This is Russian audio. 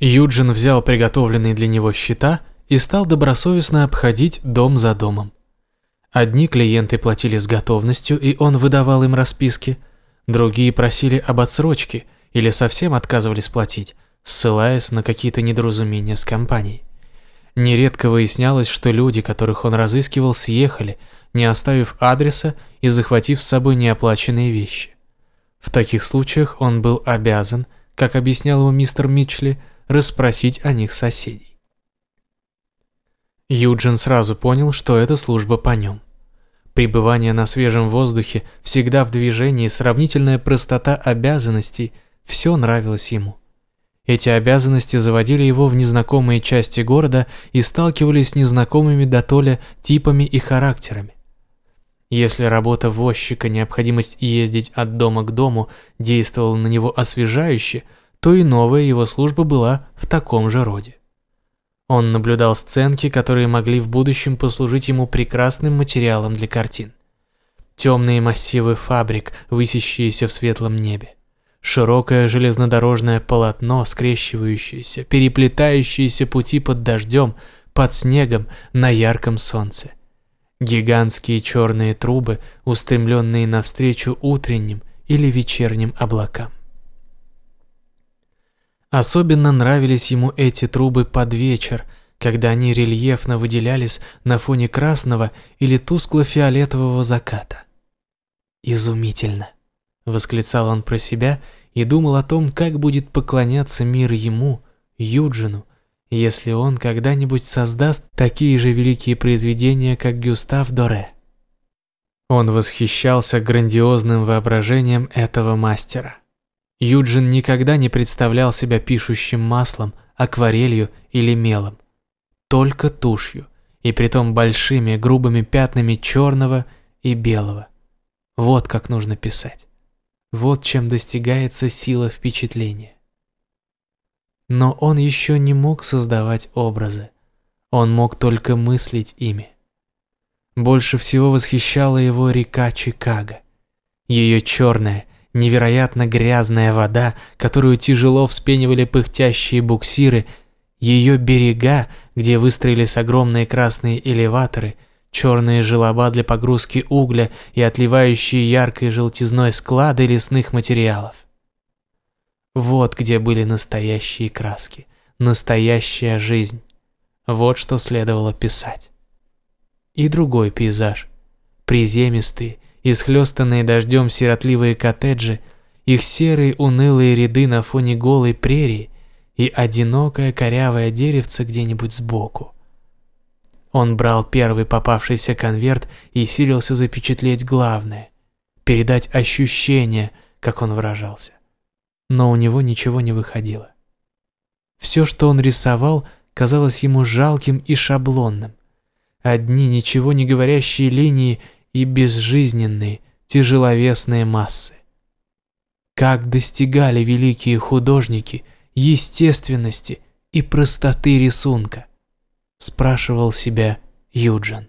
Юджин взял приготовленные для него счета и стал добросовестно обходить дом за домом. Одни клиенты платили с готовностью, и он выдавал им расписки, другие просили об отсрочке или совсем отказывались платить, ссылаясь на какие-то недоразумения с компанией. Нередко выяснялось, что люди, которых он разыскивал, съехали, не оставив адреса и захватив с собой неоплаченные вещи. В таких случаях он был обязан, как объяснял ему мистер Митчли, расспросить о них соседей. Юджин сразу понял, что это служба по нем. Пребывание на свежем воздухе, всегда в движении, сравнительная простота обязанностей – все нравилось ему. Эти обязанности заводили его в незнакомые части города и сталкивались с незнакомыми дотоле типами и характерами. Если работа возчика, необходимость ездить от дома к дому действовала на него освежающе, то и новая его служба была в таком же роде. Он наблюдал сценки, которые могли в будущем послужить ему прекрасным материалом для картин. Темные массивы фабрик, высящиеся в светлом небе. Широкое железнодорожное полотно, скрещивающееся, переплетающиеся пути под дождем, под снегом, на ярком солнце. Гигантские черные трубы, устремленные навстречу утренним или вечерним облакам. Особенно нравились ему эти трубы под вечер, когда они рельефно выделялись на фоне красного или тускло-фиолетового заката. «Изумительно!» — восклицал он про себя и думал о том, как будет поклоняться мир ему, Юджину, если он когда-нибудь создаст такие же великие произведения, как Гюстав Доре. Он восхищался грандиозным воображением этого мастера. Юджин никогда не представлял себя пишущим маслом, акварелью или мелом. Только тушью, и притом большими грубыми пятнами черного и белого. Вот как нужно писать. Вот чем достигается сила впечатления. Но он еще не мог создавать образы. Он мог только мыслить ими. Больше всего восхищала его река Чикаго. Ее черная, невероятно грязная вода, которую тяжело вспенивали пыхтящие буксиры, ее берега, где выстроились огромные красные элеваторы, черные желоба для погрузки угля и отливающие яркой желтизной склады лесных материалов. Вот где были настоящие краски, настоящая жизнь. Вот что следовало писать. И другой пейзаж. Приземистые, исхлестанные дождем сиротливые коттеджи, их серые унылые ряды на фоне голой прерии и одинокое корявое деревце где-нибудь сбоку. Он брал первый попавшийся конверт и силился запечатлеть главное, передать ощущение, как он выражался но у него ничего не выходило. Все, что он рисовал, казалось ему жалким и шаблонным. Одни ничего не говорящие линии и безжизненные, тяжеловесные массы. Как достигали великие художники естественности и простоты рисунка? Спрашивал себя Юджин.